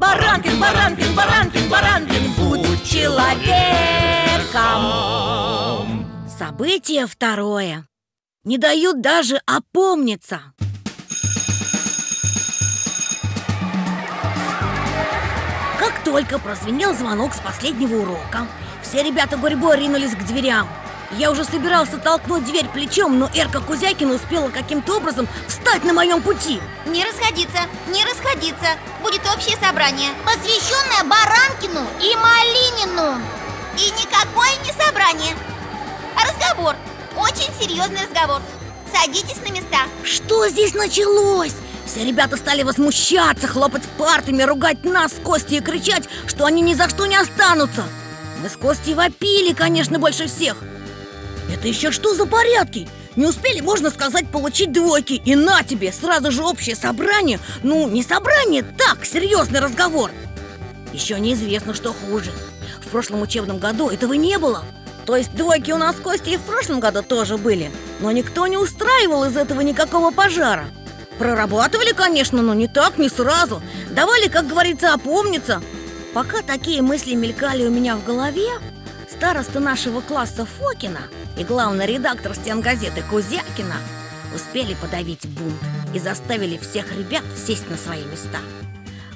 Баранкин, Баранкин, Баранкин, Баранкин, будь человеком. Событие второе. Не дают даже опомниться. Как только прозвенел звонок с последнего урока Все ребята гурьбой ринулись к дверям я уже собирался толкнуть дверь плечом, но Эрка Кузякина успела каким-то образом встать на моем пути. Не расходиться, не расходиться. Будет общее собрание Посвященное Баранкину и Малинину. И никакое не собрание. А разговор, очень серьезный разговор. Садитесь на места. Что здесь началось? Все ребята стали возмущаться, хлопать партами, ругать нас с Костей и кричать, что они ни за что не останутся. Мы с Костей вопили, конечно, больше всех это еще что за порядки? Не успели, можно сказать, получить двойки. И на тебе, сразу же общее собрание. Ну, не собрание, так, серьезный разговор. Еще неизвестно, что хуже. В прошлом учебном году этого не было. То есть двойки у нас в Кости и в прошлом году тоже были. Но никто не устраивал из этого никакого пожара. Прорабатывали, конечно, но не так, не сразу. Давали, как говорится, опомниться. Пока такие мысли мелькали у меня в голове Староста нашего класса Фокина – и главный редактор стенгазеты Кузякина успели подавить бунт и заставили всех ребят сесть на свои места.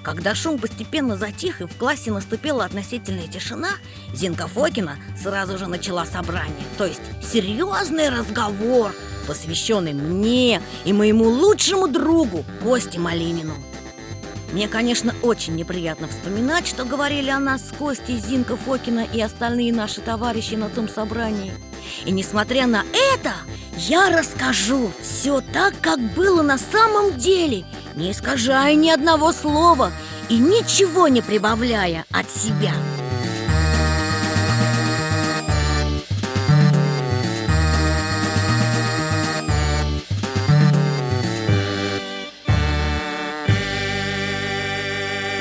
Когда шум постепенно затих и в классе наступила относительная тишина, Зинка Фокина сразу же начала собрание, то есть серьезный разговор, посвященный мне и моему лучшему другу Косте Малинину. Мне, конечно, очень неприятно вспоминать, что говорили о нас с Костей, Зинка Фокина и остальные наши товарищи на том собрании. И несмотря на это, я расскажу все так, как было на самом деле, не искажая ни одного слова и ничего не прибавляя от себя.